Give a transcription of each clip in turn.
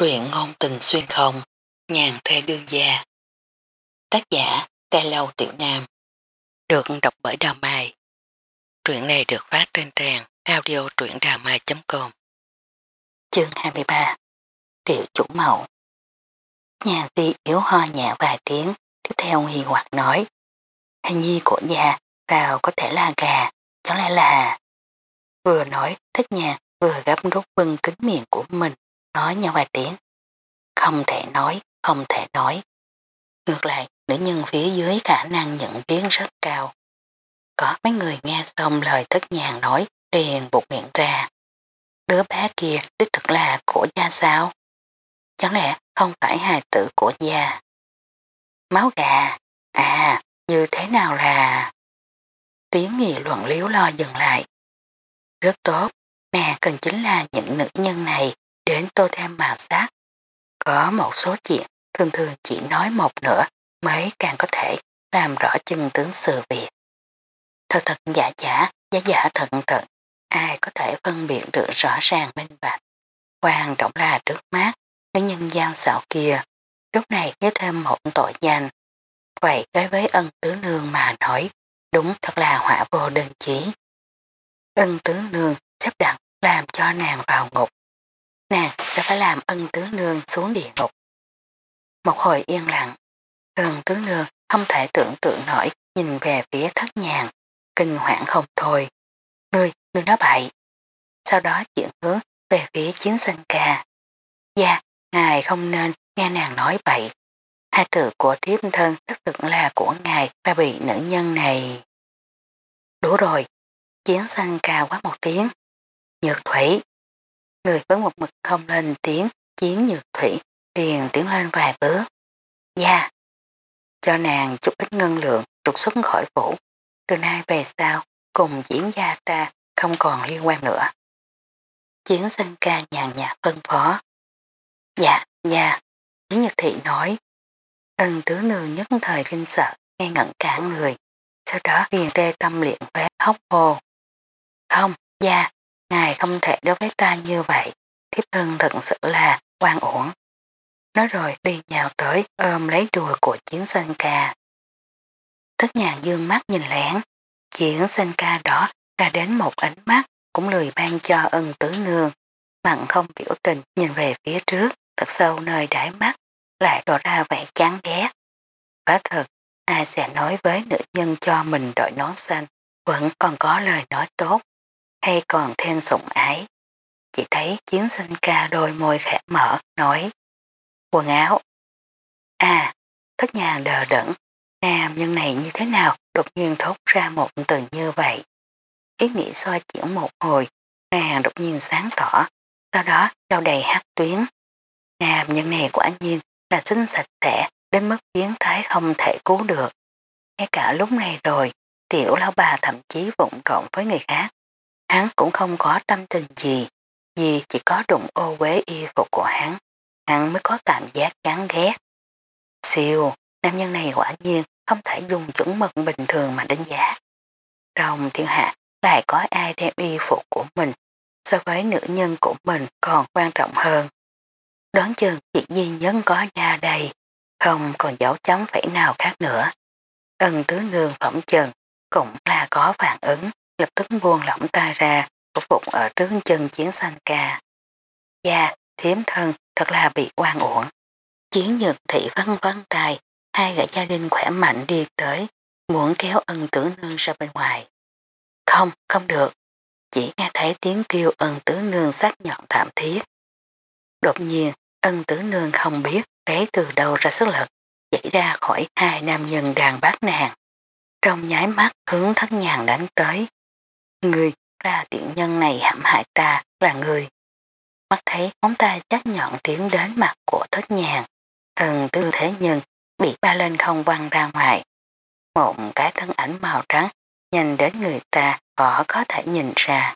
Truyện ngôn tình xuyên không, nhàn thê đương gia. Tác giả, Tê Lâu Tiểu Nam. Được đọc bởi Đào Mai. Truyện này được phát trên trang audio truyệnđàmai.com Chương 23 Tiểu chủ mẫu Nhà ti yếu ho nhẹ vài tiếng, tiếp theo nghi hoặc nói. Hình nhi của già, tao có thể là gà, chẳng lẽ là... Vừa nói, thích nhạc vừa gấp rút bưng kính miệng của mình, nói nhau vài tiếng. Không thể nói, không thể nói. Ngược lại, nữ nhân phía dưới khả năng nhận biết rất cao. Có mấy người nghe xong lời thất nhàn nói, liền bụt miệng ra. Đứa bé kia đích thực là của gia sao? Chẳng lẽ không phải hài tử của gia? Máu gà, à, như thế nào là... Tiếng nghị luận liếu lo dừng lại. Rất tốt, nè cần chính là những nữ nhân này đến tô thêm màu sắc. Có một số chuyện thường thường chỉ nói một nửa mới càng có thể làm rõ chân tướng sự việc. Thật thật giả giả, giả giả thật thật, ai có thể phân biệt được rõ ràng minh bạch. Quan trọng là trước mắt, cái nhân gian xạo kia, lúc này nhớ thêm một tội danh. Vậy đối với ân tứ nương mà nói, đúng thật là hỏa vô đơn chí. Ân tứ nương xếp đặt làm cho nàng vào ngục. Nàng sẽ phải làm ân tướng nương xuống địa ngục. Một hồi yên lặng, gần tướng nương không thể tưởng tượng nổi nhìn về phía thất nhàng, kinh hoảng không thôi. Ngươi, ngươi nói bậy. Sau đó chuyển hướng về phía chiến sân ca. Dạ, ngài không nên nghe nàng nói bậy. Hai từ của thiếp thân tất thực là của ngài đã bị nữ nhân này. Đủ rồi, chiến sân ca quá một tiếng. Nhược thủy. Người với một mực không lên tiếng chiến nhược thủy liền tiến lên vài bước. Dạ, cho nàng chút ít ngân lượng trục xuất khỏi phủ. Từ nay về sau, cùng diễn gia ta không còn liên quan nữa. Chiến sinh ca nhàn nhạt phân phó. Dạ, dạ, chiến nhật thị nói. Ân tứ nương nhất thời kinh sợ, nghe ngẩn cả người. Sau đó liền tê tâm liện phế hốc hồ. Không, dạ, ngài không thể đối với ta như vậy. Thiếp thân thật sự là quan uổng. Nói rồi đi nhào tới ôm lấy đùa của chiến sinh ca. Thất nhàng dương mắt nhìn lén, chiến sinh ca đó ra đến một ánh mắt cũng lười ban cho ân tứ nương. Mặn không biểu tình nhìn về phía trước, thật sâu nơi đáy mắt, lại đổ ra vẻ chán ghét. Quá thật, ai sẽ nói với nữ nhân cho mình đội nón xanh, vẫn còn có lời nói tốt, hay còn thêm sủng ái. Chỉ thấy chiến sinh ca đôi môi khẽ mở, nói quần áo. À, thất nhàng đờ đẫn, nam nhân này như thế nào đột nhiên thốt ra một từ như vậy. Ý nghĩ xoa chuyển một hồi, nàng đột nhiên sáng tỏ, sau đó đau đầy hát tuyến. Nam nhân này quả nhiên là xinh sạch sẽ đến mức biến thái không thể cứu được. Ngay cả lúc này rồi, tiểu lão bà thậm chí vụng trộn với người khác. Hắn cũng không có tâm tình gì, vì chỉ có đụng ô quế y phục của hắn hắn mới có cảm giác chán ghét. Siêu, nam nhân này quả nhiên không thể dùng chuẩn mực bình thường mà đánh giá. Trong thiên hạ lại có ai đem y phục của mình so với nữ nhân của mình còn quan trọng hơn. Đoán chừng chỉ duy nhân có da đầy, không còn dấu chấm phẩy nào khác nữa. Ân tứ nương phẩm trần cũng là có phản ứng, lập tức buông lỏng tay ra, phục phục ở trước chân chiến sanh ca. Da, thiếm thân thật là bị oan uổng. Chiến nhược thị vân vân tài, hai gã gia đình khỏe mạnh đi tới, muốn kéo ân tử nương ra bên ngoài. Không, không được. Chỉ nghe thấy tiếng kêu ân tử nương sắc nhọn thảm thiết. Đột nhiên, ân tử nương không biết lấy từ đâu ra sức lực, dậy ra khỏi hai nam nhân đàn bát nàng. Trong nháy mắt hướng thất nhàng đánh tới. Người ra tiện nhân này hãm hại ta là người. Mắt thấy móng tay chắc nhọn tiến đến mặt của thất nhàng. Thần tư thế nhưng bị ba lên không văng ra ngoài. Một cái thân ảnh màu trắng nhanh đến người ta khó có thể nhìn ra.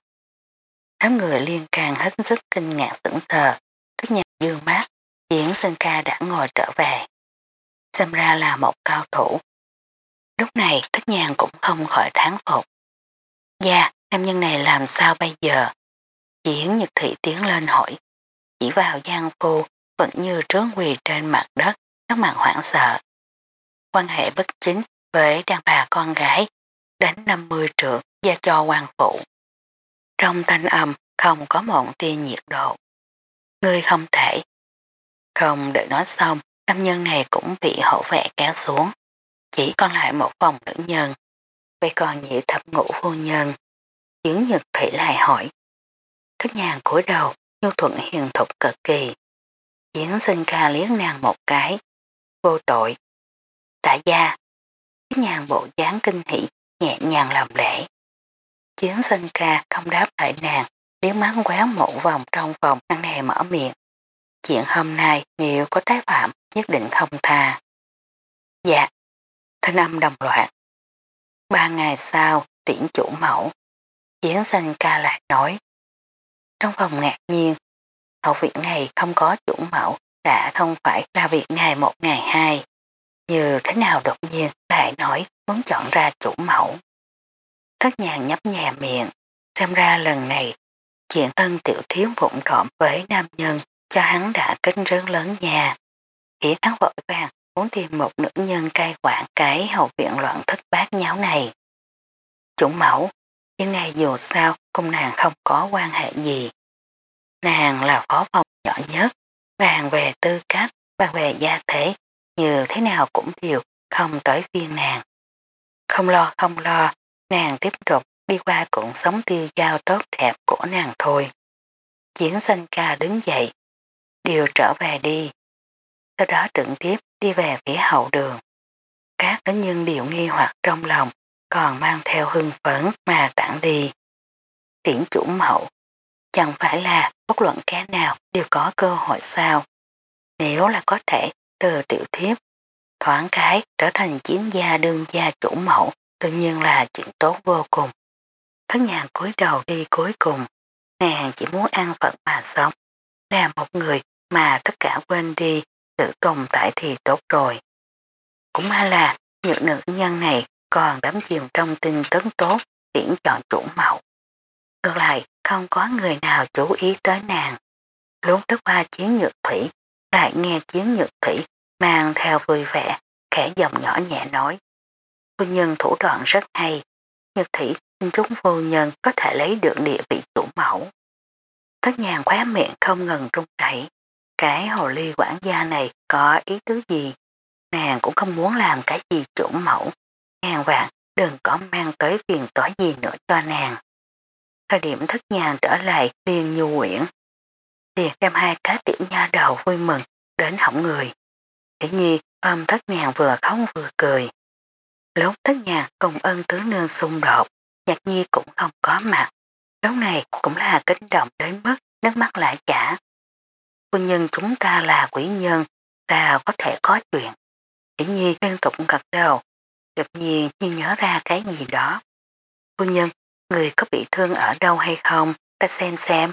Đám người liên càng hết sức kinh ngạc sững sờ, thất nhạc dương mát, diễn sân ca đã ngồi trở về. Xem ra là một cao thủ. Lúc này thất nhàng cũng không khỏi tháng phục. Dạ, nam nhân này làm sao bây giờ? Diễn nhật thị tiến lên hỏi, chỉ vào giang phu vẫn như trướng quỳ trên mặt đất, các mạng hoảng sợ. Quan hệ bất chính với đàn bà con gái, đánh 50 trượng gia cho quan phụ. Trong thanh âm không có một tia nhiệt độ. Ngươi không thể. Không đợi nói xong, nam nhân này cũng bị hậu vệ kéo xuống. Chỉ còn lại một vòng nữ nhân. Vậy còn nhị thập ngũ vô nhân. Chiến nhật thị lại hỏi. Thức nhàng cúi đầu, nhu thuận hiền thục cực kỳ. diễn sinh ca liếc nàng một cái. Vô tội. Tạ gia. Thức nhàng bộ dáng kinh hỷ, nhẹ nhàng làm lễ. Chiến sinh ca không đáp lại nàng, liếc mắt quéo một vòng trong vòng ăn hề mở miệng. Chuyện hôm nay nếu có tái phạm nhất định không tha. Dạ, thanh âm đồng loạt. Ba ngày sau, tiễn chủ mẫu. Chiến sanh ca lại nói. Trong phòng ngạc nhiên, hậu viện này không có chủ mẫu đã không phải là việc ngày một ngày hai. Như thế nào đột nhiên lại nói muốn chọn ra chủ mẫu. Thất nhàng nhấp nhà miệng, xem ra lần này chuyện ân tiểu thiếu vụn trộm với nam nhân cho hắn đã kết rớn lớn nhà. Hiện hắn vội vàng muốn tìm một nữ nhân cai quản cái hậu viện loạn thất nháo này. Chủ mẫu, chuyện này dù sao cùng nàng không có quan hệ gì. Nàng là phó phòng nhỏ nhất, bàn về tư cách, bàn về gia thế, như thế nào cũng đều không tới phiên nàng. Không lo không lo, nàng tiếp tục đi qua cuộn sống tiêu giao tốt đẹp của nàng thôi. Chiến Sanh ca đứng dậy, đều trở về đi. Sau đó trực tiếp đi về phía hậu đường. Các nữ nhân điệu nghi hoặc trong lòng, còn mang theo hưng phấn mà tặng đi. Tiễn chủ mẫu, chẳng phải là bất luận cái nào đều có cơ hội sao. Nếu là có thể từ tiểu thiếp, thoáng cái trở thành chiến gia đương gia chủ mẫu, tự nhiên là chuyện tốt vô cùng. Thất nhàng cúi đầu đi cuối cùng, nàng chỉ muốn ăn phận mà sống, là một người mà tất cả quên đi, tự tồn tại thì tốt rồi. Cũng may là những nữ nhân này còn đắm chìm trong tin tấn tốt, tiễn chọn chủ mẫu. Ngược lại, không có người nào chú ý tới nàng. Lúc trước qua chiến nhược thủy, lại nghe chiến nhược thủy mang theo vui vẻ, khẽ giọng nhỏ nhẹ nói. Phu nhân thủ đoạn rất hay, nhược thủy xin chúng phu nhân có thể lấy được địa vị chủ mẫu. Thất nhàng khóa miệng không ngừng rung rẩy. Cái hồ ly quản gia này có ý tứ gì? Nàng cũng không muốn làm cái gì chủ mẫu. Ngàn vạn đừng có mang tới phiền toái gì nữa cho nàng. Thời điểm thất nhàng trở lại liền nhu quyển. Liền đem hai cá tiểu nha đầu vui mừng đến hỏng người. Thế nhi ôm thất nhàng vừa khóc vừa cười. Lúc thất nhàng cùng ân tướng nương xung đột, nhạc nhi cũng không có mặt. Lúc này cũng là kích động đến mức nước mắt lại chả. quân nhân chúng ta là quỷ nhân, ta có thể có chuyện. Kỷ nhi liên tục gật đầu, đột nhiên như nhớ ra cái gì đó. Phu nhân, người có bị thương ở đâu hay không, ta xem xem.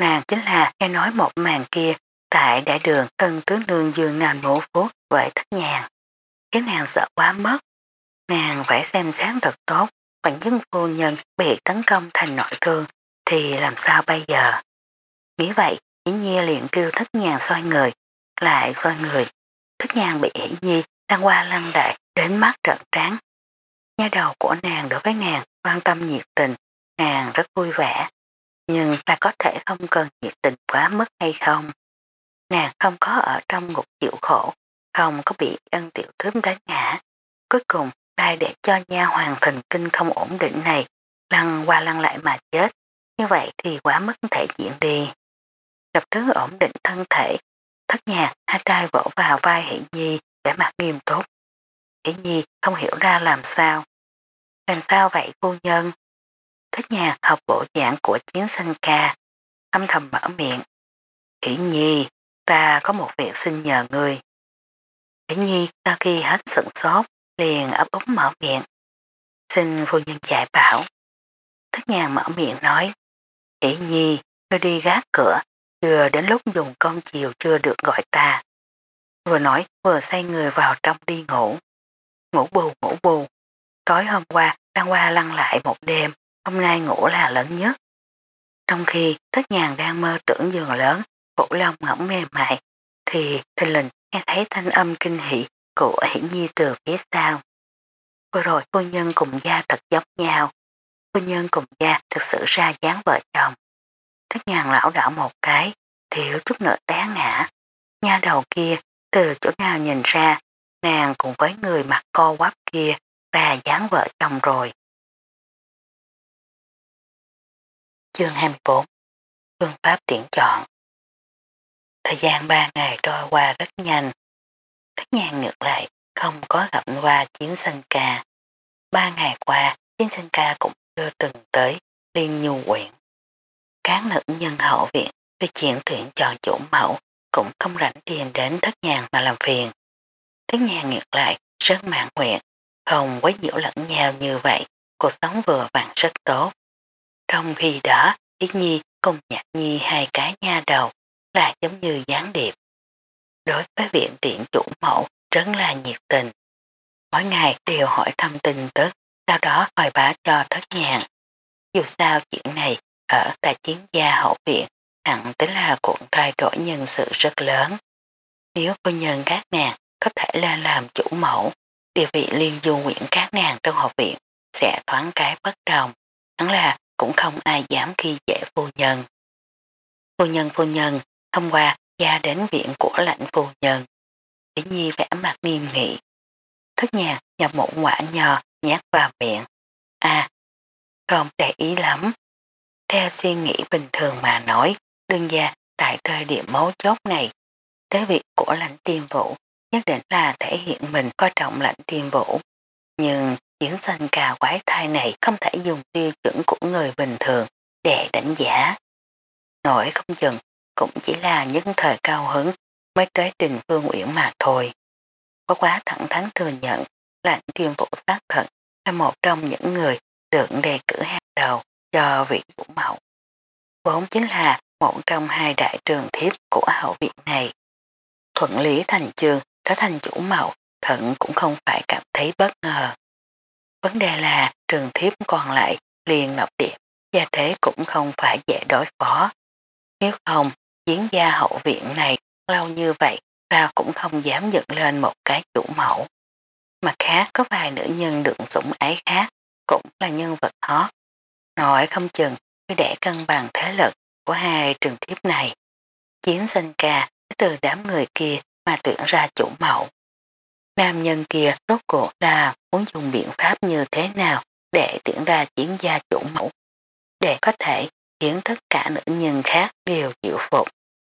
Nàng chính là nghe nói một màn kia tại đại đường tân tướng nương dương nàn mũ phốt vệ thất nhàng. Cái nàng sợ quá mất. Nàng phải xem sáng thật tốt, bản nhân phu nhân bị tấn công thành nội thương thì làm sao bây giờ? Nghĩ vậy, Hỷ Nhi liền kêu thất nhàng xoay người, lại xoay người. Thất nhàng bị Hỷ Nhi đang qua lăng đại đến mắt trợn tráng. Nha đầu của nàng đối với nàng quan tâm nhiệt tình, nàng rất vui vẻ. Nhưng là có thể không cần nhiệt tình quá mức hay không? Nàng không có ở trong ngục chịu khổ, không có bị ân tiểu thướm đánh ngã. Cuối cùng, đai để cho nha hoàng thần kinh không ổn định này lăn qua lăn lại mà chết. Như vậy thì quá mức thể diện đi. Lập thứ ổn định thân thể, thất nhà, hai tay vỗ vào vai Hỷ Nhi vẻ mặt nghiêm túc. Hỷ Nhi không hiểu ra làm sao. Làm sao vậy cô nhân? Thất nhà học bộ dạng của chiến sinh ca, âm thầm mở miệng. Hỷ Nhi, ta có một việc xin nhờ người. Hỷ Nhi sau khi hết sửng sốt, liền ấp úng mở miệng. Xin phu nhân dạy bảo. Thất nhà mở miệng nói. Hỷ Nhi, ngươi đi gác cửa, chưa đến lúc dùng con chiều chưa được gọi ta. Vừa nói vừa say người vào trong đi ngủ. Ngủ bù ngủ bù. Tối hôm qua đang qua lăn lại một đêm, hôm nay ngủ là lớn nhất. Trong khi thất nhàng đang mơ tưởng giường lớn, cổ lông ngỗng mềm mại thì thình lình nghe thấy thanh âm kinh hỷ của hiển nhi từ phía sau. Vừa rồi phu nhân cùng gia thật giống nhau. Phu nhân cùng gia thực sự ra dáng vợ chồng nhàng lão đảo một cái, thiếu chút nữa té ngã. Nha đầu kia, từ chỗ nào nhìn ra, nàng cùng với người mặc co quắp kia ra dáng vợ chồng rồi. Chương 24 Phương pháp tiện chọn Thời gian ba ngày trôi qua rất nhanh. Thất nhàng ngược lại, không có gặp qua chiến sân ca. Ba ngày qua, chiến sân ca cũng chưa từng tới liên nhu quyển. Các nữ nhân hậu viện về chuyện tuyển chọn chủ mẫu cũng không rảnh tiền đến thất nhàng mà làm phiền. Thất nhàng ngược lại, rất mạng nguyện, không quấy nhiễu lẫn nhau như vậy, cuộc sống vừa vặn rất tốt. Trong khi đó, Ý Nhi cùng Nhạc Nhi hai cái nha đầu là giống như gián điệp. Đối với viện tiện chủ mẫu rất là nhiệt tình. Mỗi ngày đều hỏi thăm tin tức, sau đó hỏi bá cho thất nhàng. Dù sao chuyện này ở tài chiến gia hậu viện hẳn tính là cuộn thay đổi nhân sự rất lớn. Nếu cô nhân các nàng có thể là làm chủ mẫu, địa vị liên du nguyện các nàng trong học viện sẽ thoáng cái bất đồng. Hẳn là cũng không ai dám khi dễ phu nhân. Phu nhân phu nhân, hôm qua gia đến viện của lãnh phu nhân. Chỉ nhi vẽ mặt nghiêm nghị. Thức nhà nhập một quả nhò nhát vào miệng. À, không để ý lắm. Theo suy nghĩ bình thường mà nói, đương gia tại thời điểm mấu chốt này, tới việc của lãnh tiêm vũ nhất định là thể hiện mình coi trọng lãnh tiêm vũ. Nhưng diễn sinh cà quái thai này không thể dùng tiêu chuẩn của người bình thường để đánh giá. Nổi không chừng cũng chỉ là những thời cao hứng mới tới trình phương uyển mà thôi. Có quá thẳng thắn thừa nhận lãnh tiêm vũ xác thật là một trong những người được đề cử hàng đầu cho vị vũ mẫu. Vốn chính là một trong hai đại trường thiếp của hậu viện này. Thuận lý thành trường trở thành chủ mẫu thận cũng không phải cảm thấy bất ngờ. Vấn đề là trường thiếp còn lại liền ngọc điệp, gia thế cũng không phải dễ đối phó. Nếu không, chiến gia hậu viện này lâu như vậy sao cũng không dám dựng lên một cái chủ mẫu. Mặt khác có vài nữ nhân đựng sủng ái khác cũng là nhân vật hot. Nói không chừng để cân bằng thế lực của hai trường thiếp này. Chiến sinh ca từ đám người kia mà tuyển ra chủ mẫu. Nam nhân kia rốt cuộc là muốn dùng biện pháp như thế nào để tuyển ra chiến gia chủ mẫu, để có thể khiến tất cả nữ nhân khác đều chịu phục.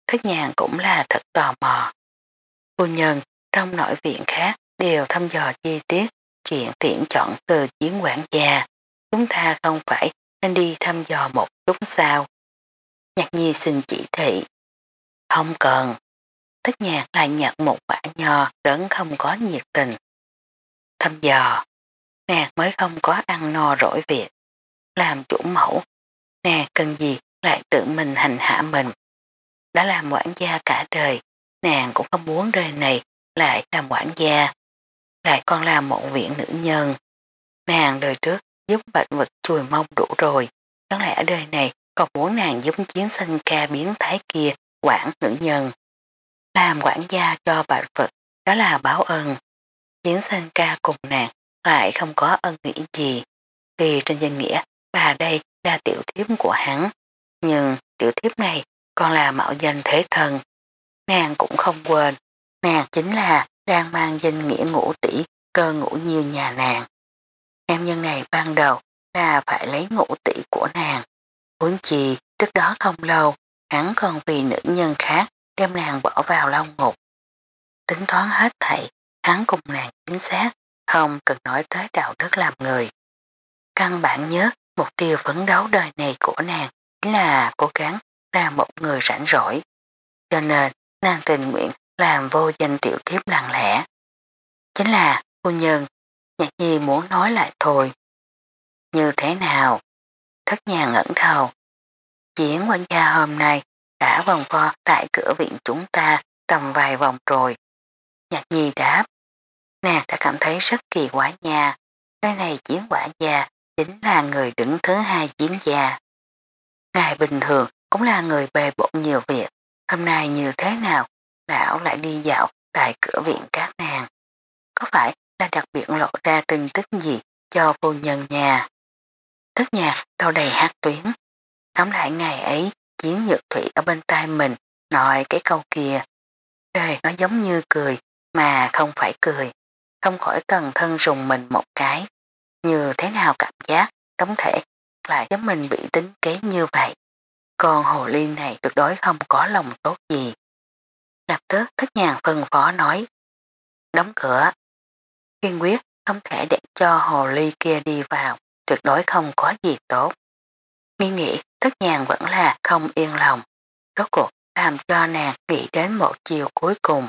Thất nhàng cũng là thật tò mò. Phu nhân trong nội viện khác đều thăm dò chi tiết chuyện tiện chọn từ chiến quản gia. Chúng ta không phải nên đi thăm dò một chút sao. Nhạc nhi xin chỉ thị. Không cần. Tất nhạc lại nhặt một quả nho đấng không có nhiệt tình. Thăm dò. Nàng mới không có ăn no rỗi việc. Làm chủ mẫu. Nàng cần gì lại tự mình hành hạ mình. Đã làm quản gia cả đời. Nàng cũng không muốn đời này lại làm quản gia. Lại còn là một viện nữ nhân. Nàng đời trước giúp bệnh vật chùi mông đủ rồi. Đáng lẽ đời này còn muốn nàng giúp chiến sinh ca biến thái kia, quản nữ nhân. Làm quản gia cho bạch vật, đó là báo ơn. Chiến sinh ca cùng nàng lại không có ân nghĩa gì. Vì trên danh nghĩa, bà đây là tiểu thiếp của hắn. Nhưng tiểu thiếp này còn là mạo danh thế thần Nàng cũng không quên. Nàng chính là đang mang danh nghĩa ngũ tỷ, cơ ngũ nhiều nhà nàng. Nam nhân này ban đầu là phải lấy ngũ tỷ của nàng. Huống chi trước đó không lâu hắn còn vì nữ nhân khác đem nàng bỏ vào lao ngục. Tính toán hết thảy, hắn cùng nàng chính xác, không cần nói tới đạo đức làm người. Căn bản nhất, mục tiêu phấn đấu đời này của nàng chính là cố gắng làm một người rảnh rỗi. Cho nên, nàng tình nguyện làm vô danh tiểu thiếp lặng lẽ. Chính là, cô nhân, nhạc nhi muốn nói lại thôi. Như thế nào? Thất nhà ngẩn đầu. Chiến quan gia hôm nay đã vòng vo tại cửa viện chúng ta tầm vài vòng rồi. Nhạc nhi đáp. Nàng đã cảm thấy rất kỳ quái nha. Nơi này chiến quả gia chính là người đứng thứ hai chiến gia. Ngài bình thường cũng là người bề bộn nhiều việc. Hôm nay như thế nào lão lại đi dạo tại cửa viện các nàng. Có phải là đặc biệt lộ ra tin tức gì cho phu nhân nhà? Tất nhạc đau đầy hát tuyến. Tóm lại ngày ấy, chiến nhược thủy ở bên tai mình, nói cái câu kia. rồi nó giống như cười, mà không phải cười. Không khỏi tần thân rùng mình một cái. Như thế nào cảm giác, tấm thể lại giống mình bị tính kế như vậy. Còn hồ ly này tuyệt đối không có lòng tốt gì. Lập tức thất nhàng phân phó nói. Đóng cửa. Kiên quyết không thể để cho hồ ly kia đi vào, tuyệt đối không có gì tốt. Nghĩ nghĩ tất nhàng vẫn là không yên lòng. Rốt cuộc làm cho nàng nghĩ đến một chiều cuối cùng.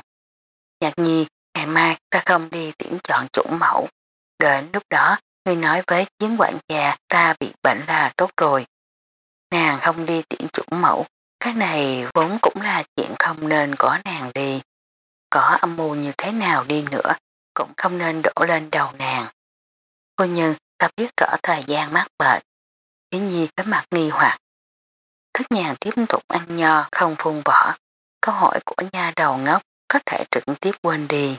Nhạc nhi, ngày mai ta không đi tiễn chọn chủ mẫu. Đến lúc đó, ngươi nói với chiến quản gia ta bị bệnh là tốt rồi. Nàng không đi tiễn chủ mẫu, cái này vốn cũng là chuyện không nên có nàng đi. Có âm mưu như thế nào đi nữa, cũng không nên đổ lên đầu nàng. Cô nhân, ta biết rõ thời gian mắc bệnh. Yến nhi cái mặt nghi hoặc. Thức nhàn tiếp tục ăn nho, không phun vỏ. Câu hỏi của nha đầu ngốc có thể trực tiếp quên đi.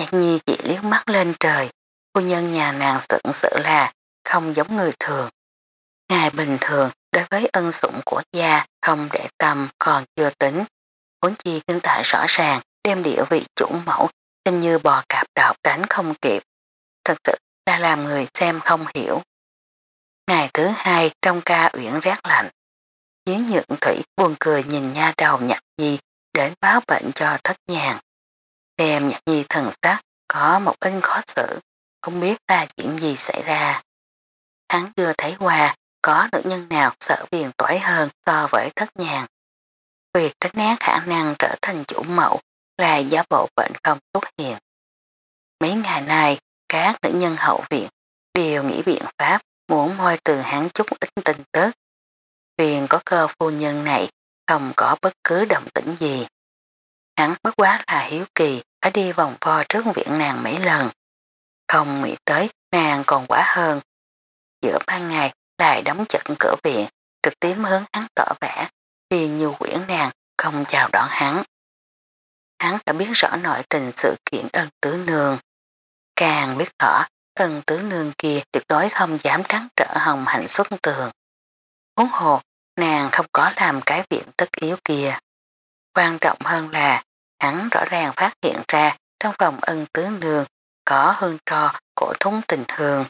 Nhạc nhi chỉ liếc mắt lên trời. Cô nhân nhà nàng sững sự là không giống người thường. Ngày bình thường, đối với ân sủng của gia, không để tâm, còn chưa tính. Vốn chi kinh tại rõ ràng, đem địa vị chủ mẫu xem như bò cạp đọc đánh không kịp. Thật sự đã làm người xem không hiểu. Ngày thứ hai trong ca uyển rác lạnh. Chiến nhượng thủy buồn cười nhìn nha đầu nhạc nhi đến báo bệnh cho thất nhàng. Xem nhạc nhi thần sắc có một ít khó xử, không biết ra chuyện gì xảy ra. Hắn chưa thấy qua có nữ nhân nào sợ phiền toái hơn so với thất nhàng. Việc tránh né khả năng trở thành chủ mẫu là giá bộ bệnh không xuất hiện. Mấy ngày nay, các nữ nhân hậu viện đều nghĩ biện pháp muốn môi từ hắn chút ít tin tức. Riêng có cơ phu nhân này không có bất cứ động tĩnh gì. Hắn bất quá là hiếu kỳ đã đi vòng vo trước viện nàng mấy lần. Không nghĩ tới nàng còn quá hơn. Giữa ban ngày lại đóng chặt cửa viện, trực tiếp hướng hắn tỏ vẻ, thì nhiều quyển nàng không chào đón hắn. Hắn đã biết rõ nội tình sự kiện ân tứ nương. Càng biết rõ ân tứ nương kia tuyệt đối không dám trắng trở hồng hạnh xuất tường. Huống hồ, nàng không có làm cái viện tất yếu kia. Quan trọng hơn là hắn rõ ràng phát hiện ra trong phòng ân tứ nương có hương trò cổ thúng tình thường.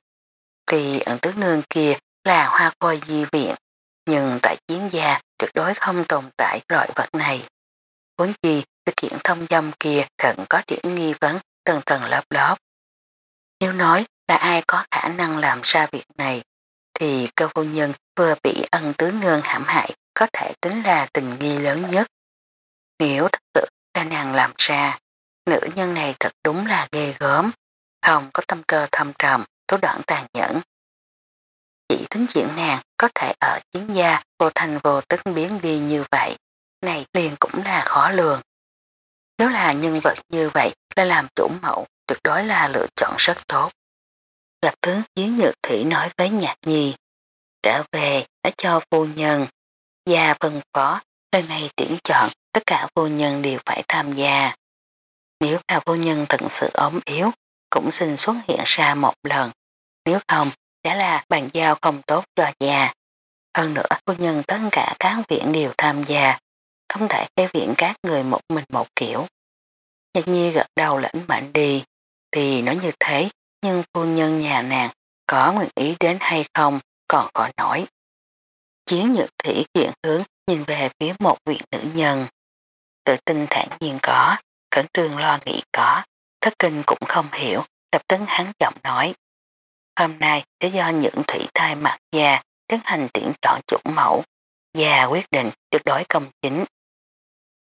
Tuy ân tứ nương kia là hoa khôi di viện, nhưng tại chiến gia tuyệt đối không tồn tại loại vật này. Vốn gì sự kiện thông dâm kia thận có điểm nghi vấn tầng tầng lớp lớp. Nếu nói là ai có khả năng làm ra việc này, thì cơ vô nhân vừa bị ân tứ nương hãm hại có thể tính là tình nghi lớn nhất. Nếu thật sự là nàng làm ra, nữ nhân này thật đúng là ghê gớm, không có tâm cơ thâm trầm, tố đoạn tàn nhẫn. Chỉ tính chuyện nàng có thể ở chiến gia vô thành vô tức biến đi như vậy, này liền cũng là khó lường. Nếu là nhân vật như vậy là làm chủ mẫu tuyệt đối là lựa chọn rất tốt. Lập tướng dưới nhược thủy nói với nhạc nhi, trở về đã cho phu nhân, gia phân phó, lần này tuyển chọn tất cả phu nhân đều phải tham gia. Nếu là phu nhân thật sự ốm yếu, cũng xin xuất hiện ra một lần, nếu không sẽ là bàn giao không tốt cho già. Hơn nữa, phu nhân tất cả các viện đều tham gia, không thể cái viện các người một mình một kiểu. Nhật nhi gật đầu lãnh mạnh đi, thì nói như thế, nhưng phu nhân nhà nàng có nguyện ý đến hay không còn có nổi. Chiến nhược thủy chuyển hướng nhìn về phía một viện nữ nhân. Tự tin thản nhiên có, cẩn trương lo nghĩ có, thất kinh cũng không hiểu, lập tấn hắn giọng nói. Hôm nay sẽ do những thủy thai mặt già tiến hành tiễn chọn chủ mẫu, và quyết định tuyệt đối công chính.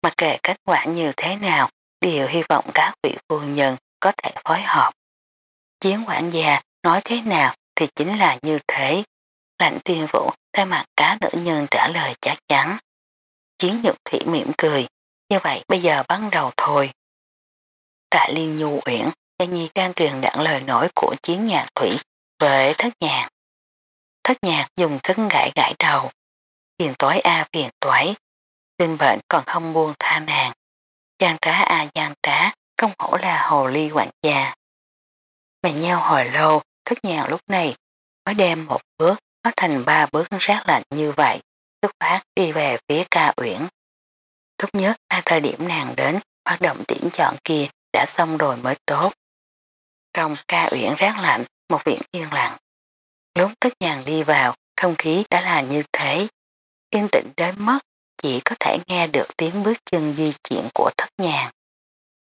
Mặc kệ kết quả như thế nào, đều hy vọng các vị phu nhân có thể phối hợp. Chiến quản gia nói thế nào thì chính là như thế. Lạnh tiên vũ thay mặt cá nữ nhân trả lời chắc chắn. Chiến nhục thủy mỉm cười, như vậy bây giờ bắt đầu thôi. Tại Liên Nhu Uyển, Gia Nhi đang truyền đạn lời nổi của chiến nhạc thủy về thất nhạc. Thất nhạc dùng sức gãi gãi đầu. Phiền toái a phiền toái. Sinh bệnh còn không buông tha nàng. giang trá à giang trá, không hổ là hồ ly quản gia. Mẹ nhau hồi lâu, thức nhàn lúc này mới đem một bước, nó thành ba bước sát lạnh như vậy, xuất phát đi về phía ca uyển. Tốt nhất à thời điểm nàng đến, hoạt động tiễn chọn kia đã xong rồi mới tốt. Trong ca uyển rác lạnh, một viện yên lặng. Lúc thức nhàn đi vào, không khí đã là như thế. Yên tĩnh đến mất, chỉ có thể nghe được tiếng bước chân di chuyển của thất nhàn.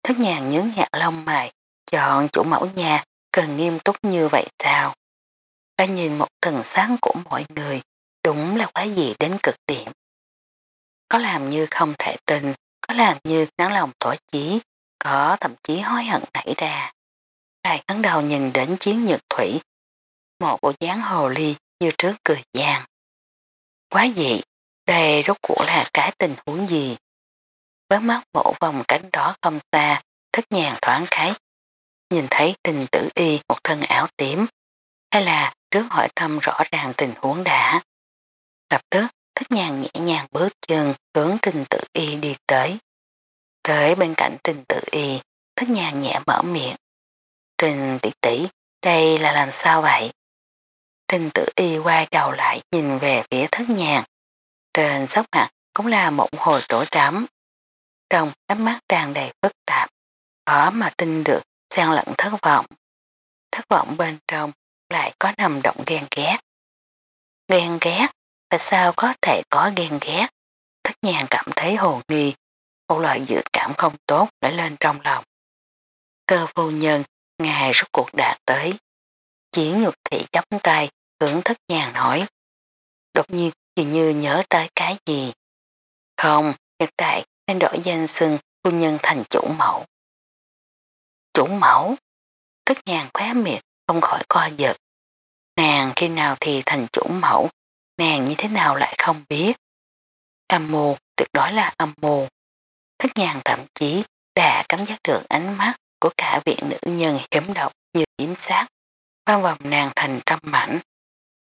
Thất nhàn nhớ nhạt lông mày, chọn chủ mẫu nhà cần nghiêm túc như vậy sao? Đã nhìn một thần sáng của mọi người, đúng là quá gì đến cực điểm. Có làm như không thể tin, có làm như nắng lòng tỏa chí, có thậm chí hối hận nảy ra. Đại cắn đầu nhìn đến chiến nhật thủy, một bộ dáng hồ ly như trước cười gian. Quá dị, đây rốt cuộc là cái tình huống gì? Với mắt bộ vòng cánh đó không xa, thất nhàng thoáng khái. Nhìn thấy tình tử y một thân áo tím, hay là trước hỏi thăm rõ ràng tình huống đã. Lập tức, thất nhàng nhẹ nhàng bước chân hướng tình tử y đi tới. Tới bên cạnh tình tử y, thất nhàng nhẹ mở miệng. Trình tỷ tỷ, đây là làm sao vậy? Trình tử y quay đầu lại nhìn về phía thất nhàng. Trên sóc mặt cũng là một hồi trổ trắm. Trong ánh mắt tràn đầy phức tạp, khó mà tin được sang lẫn thất vọng. Thất vọng bên trong lại có nằm động ghen ghét. Ghen ghét? Tại sao có thể có ghen ghét? Thất nhàng cảm thấy hồ nghi, một loại dự cảm không tốt đã lên trong lòng. Cơ vô nhân, ngài rốt cuộc đạt tới. chỉ nhục thị chấm tay, hướng thất nhàng nói. Đột nhiên dường như nhớ tới cái gì. Không, hiện tại nên đổi danh xưng phu nhân thành chủ mẫu. Chủ mẫu? Tức nhàng khóe miệng không khỏi co giật. Nàng khi nào thì thành chủ mẫu, nàng như thế nào lại không biết. Âm mưu tuyệt đối là âm mưu. Thất nhàng thậm chí đã cảm giác được ánh mắt của cả viện nữ nhân hiểm độc như yếm sát, bao vòng nàng thành trăm mảnh.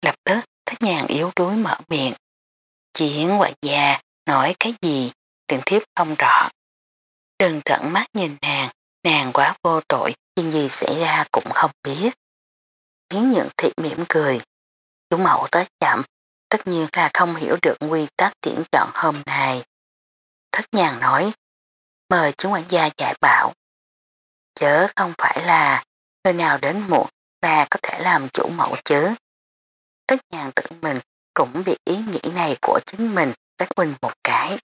Lập tức nhàng yếu đuối mở miệng. Chiến ngoại già nói cái gì, tiền thiếp không rõ. Đừng trận mắt nhìn nàng, nàng quá vô tội, chuyện gì xảy ra cũng không biết. Hiến nhượng thị mỉm cười. Chủ mẫu tới chậm, tất nhiên là không hiểu được quy tắc tiễn chọn hôm nay. Thất nhàng nói, mời chú quản gia giải bảo. Chớ không phải là người nào đến muộn là có thể làm chủ mẫu chứ. Tất nhàng tự mình cũng bị ý nghĩ này của chính mình đánh mình một cái.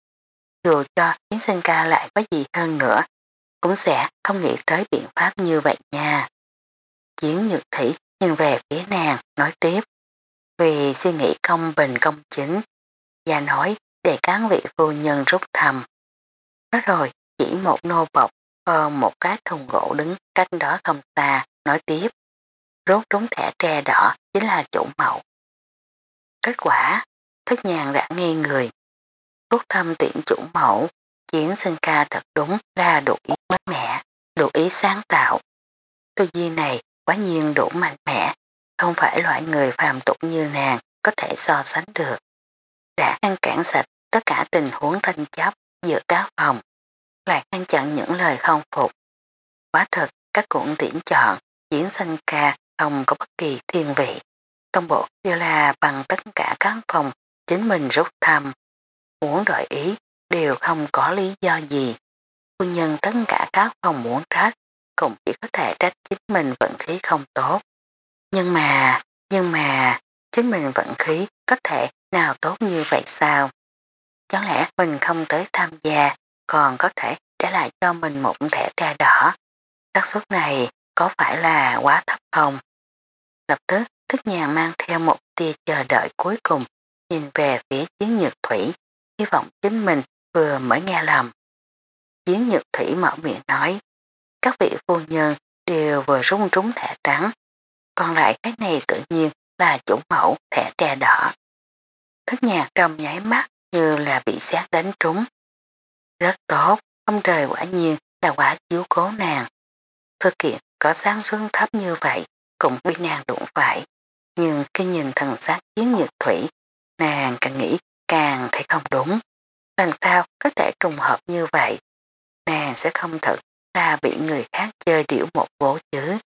Dù cho chiến sinh ca lại có gì hơn nữa, cũng sẽ không nghĩ tới biện pháp như vậy nha. Chiến nhược thủy nhìn về phía nàng, nói tiếp. Vì suy nghĩ công bình công chính, và nói để cán vị phu nhân rút thầm. Nói rồi, chỉ một nô bọc hơn ờ, một cái thùng gỗ đứng cách đó không xa, nói tiếp. rốt trúng thẻ tre đỏ chính là chủ mẫu. Kết quả, thất nhàng đã nghi người. Rút thăm tiện chủ mẫu, chiến sinh ca thật đúng là đủ ý mạnh mẻ, đủ ý sáng tạo. Tư duy này quá nhiên đủ mạnh mẽ, không phải loại người phàm tục như nàng có thể so sánh được. Đã ngăn cản sạch tất cả tình huống tranh chấp giữa các phòng, lại ngăn chặn những lời không phục. Quá thật, các cuộn tiễn chọn, diễn sinh ca không có bất kỳ thiên vị. Toàn bộ đều là bằng tất cả các phòng chính mình rút thăm. Muốn đợi ý đều không có lý do gì. Phu nhân tất cả các phòng muốn trách cũng chỉ có thể trách chính mình vận khí không tốt. Nhưng mà, nhưng mà, chính mình vận khí có thể nào tốt như vậy sao? Chẳng lẽ mình không tới tham gia còn có thể để lại cho mình một thẻ tra đỏ? xác suất này có phải là quá thấp không? Lập tức thức nhàn mang theo một tia chờ đợi cuối cùng nhìn về phía chiến nhược thủy hy vọng chính mình vừa mới nghe lầm. Chiến nhược thủy mở miệng nói các vị phu nhân đều vừa rung trúng thẻ trắng còn lại cái này tự nhiên là chủ mẫu thẻ tre đỏ. Thất nhạc trong nháy mắt như là bị sát đánh trúng. Rất tốt, ông trời quả nhiên là quả chiếu cố nàng. Thư kiện có sáng xuân thấp như vậy cũng bị nàng đụng phải. Nhưng khi nhìn thần sát chiến nhược thủy, nàng càng nghĩ càng thấy không đúng. Làm sao có thể trùng hợp như vậy? nàng sẽ không thật là bị người khác chơi điểu một vố chứ.